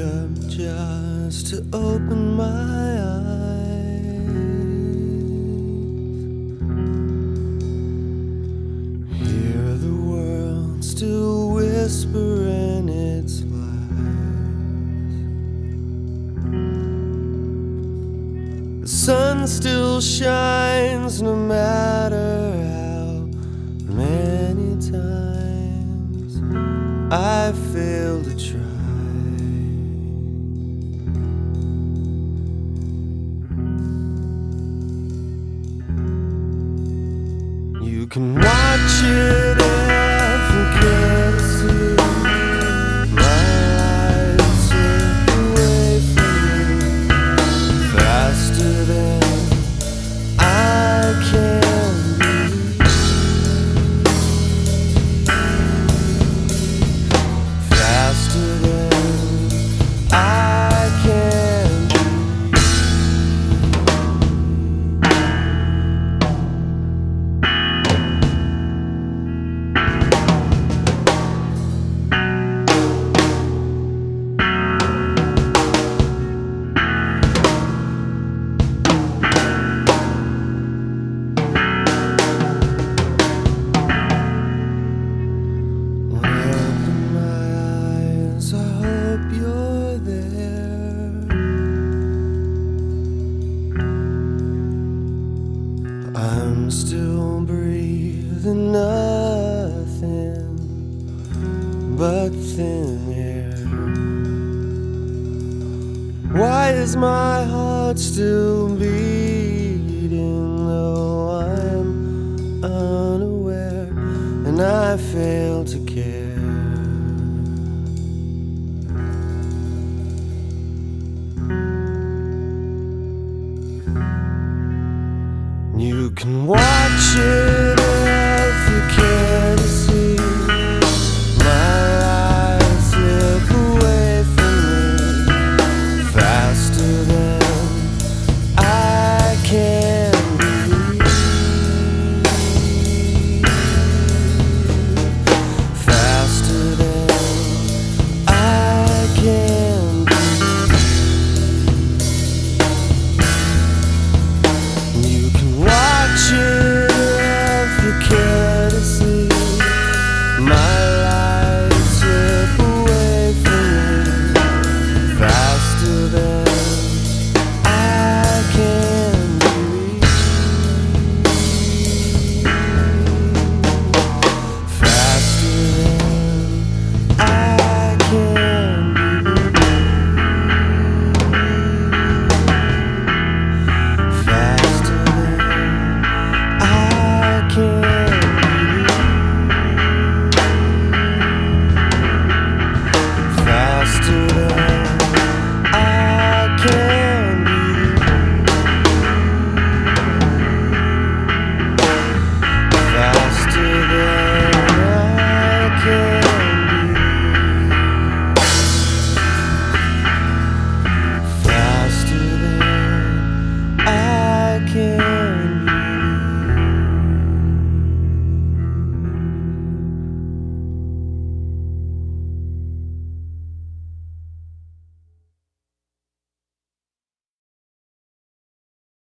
up just to open my eyes. Hear the world still whisper in its lies. The sun still shines no matter how many times I fail to try. Can watch it I'm still breathing nothing but thin air. Why is my heart still beating though I'm unaware and I fail to care? can watch it.